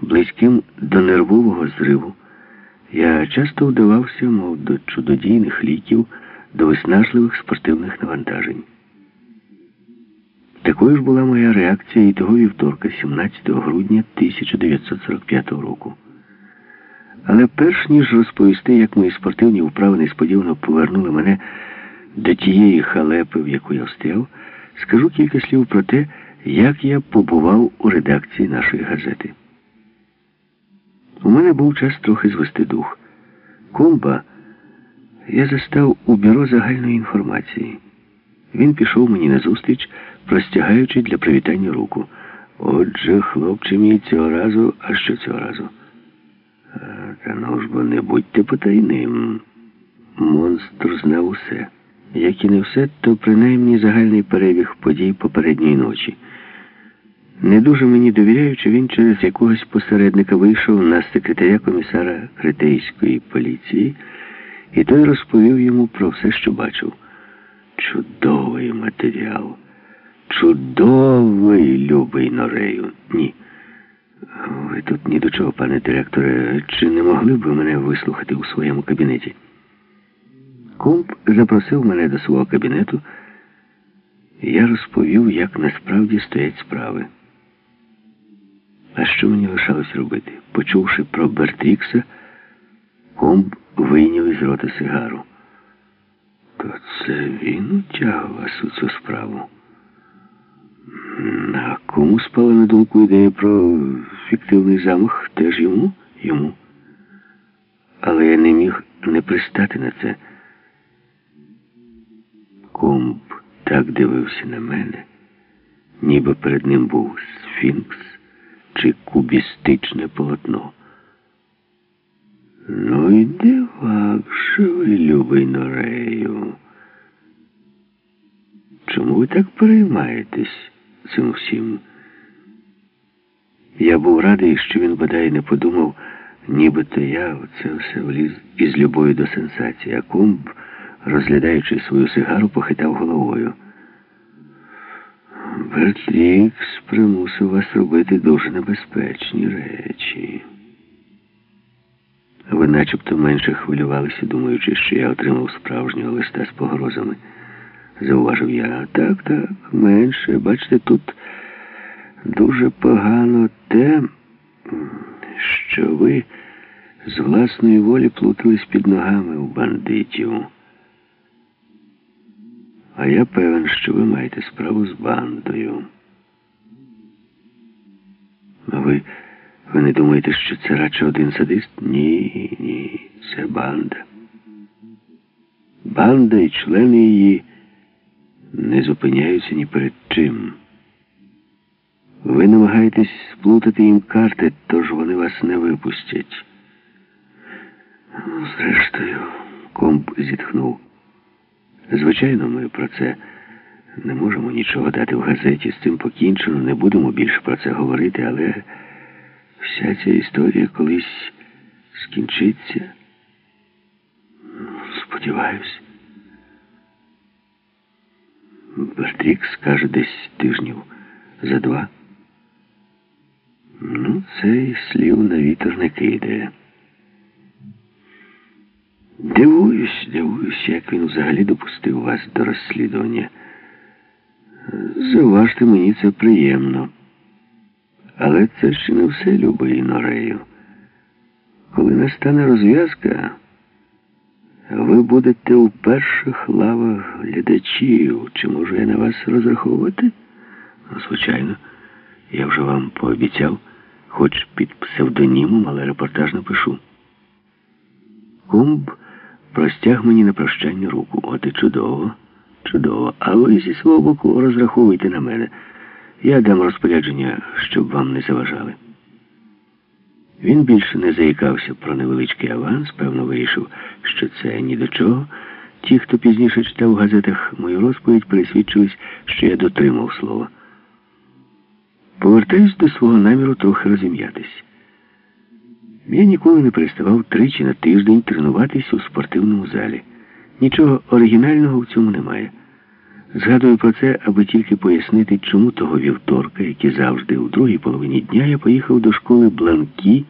близьким до нервового зриву, я часто вдавався, мов до чудодійних ліків, до виснажливих спортивних навантажень. Такою ж була моя реакція і того вівторка, 17 грудня 1945 року. Але перш ніж розповісти, як мої спортивні вправи несподівано повернули мене до тієї халепи, в яку я встяв, скажу кілька слів про те, як я побував у редакції нашої газети. У мене був час трохи звести дух. Комба я застав у бюро загальної інформації. Він пішов мені назустріч, простягаючи для привітання руку. Отже, хлопче мій цього разу, а що цього разу? Та ну ж бо не будьте потайним. Монстр знав усе. Як і не все, то принаймні загальний перебіг подій попередньої ночі. Не дуже мені довіряючи, він через якогось посередника вийшов на секретаря комісара Критейської поліції, і той розповів йому про все, що бачив. Чудовий матеріал. Чудовий, любий норею. Ні. Ви тут ні до чого, пане директоре. Чи не могли б ви мене вислухати у своєму кабінеті? Комп запросив мене до свого кабінету, я розповів, як насправді стоять справи. А що мені лишалось робити? Почувши про Бертрікса, комп вийняв із рота сигару. То це він утяг вас у цю справу. А кому спала на думку ідея про фіктивний замах? Теж йому? Йому. Але я не міг не пристати на це. Комб так дивився на мене, ніби перед ним був сфінкс чи кубістичне полотно. Ну і дивак, що ви, любий Норею. Чому ви так переймаєтесь цим всім? Я був радий, що він бодай не подумав, нібито я оце все вліз із любові до сенсації, а кумб, розглядаючи свою сигару, похитав головою. Бертлікс примусив вас робити дуже небезпечні речі. Ви начебто менше хвилювалися, думаючи, що я отримав справжнього листа з погрозами. Зауважив я. Так, так, менше. Бачите, тут дуже погано те, що ви з власної волі плутались під ногами у бандитів. А я певен, що ви маєте справу з бандою. А ви, ви не думаєте, що це радше один садист? Ні, ні, це банда. Банда і члени її не зупиняються ні перед чим. Ви намагаєтесь сплутати їм карти, тож вони вас не випустять. Ну, Зрештою, комп зітхнув. Звичайно, ми про це не можемо нічого дати в газеті. З цим покінчено, не будемо більше про це говорити, але вся ця історія колись скінчиться. Сподіваюсь. Бертрік скаже десь тижнів за два. Ну, цей слів на вітер не кидає. Дивуюсь, дивуюсь, як він взагалі допустив вас до розслідування. Заважте, мені це приємно. Але це ще не все, любий Норею. Коли настане розв'язка, ви будете у перших лавах глядачів. Чи можу я на вас розраховувати? Ну, звичайно, я вже вам пообіцяв, хоч під псевдонімом, але репортаж напишу. Кумб простяг мені на прощання руку. От і чудово, чудово. А ви зі свого боку розраховуйте на мене. Я дам розпорядження, щоб вам не заважали. Він більше не заїкався про невеличкий аванс, певно, вирішив, що це ні до чого. Ті, хто пізніше читав в газетах мою розповідь, пересвідчились, що я дотримав слова. Повертаюсь до свого наміру трохи розім'ятись. Я ніколи не переставав тричі на тиждень тренуватись у спортивному залі. Нічого оригінального в цьому немає. Згадую про це, аби тільки пояснити, чому того вівторка, який завжди, у другій половині дня я поїхав до школи Бланкі.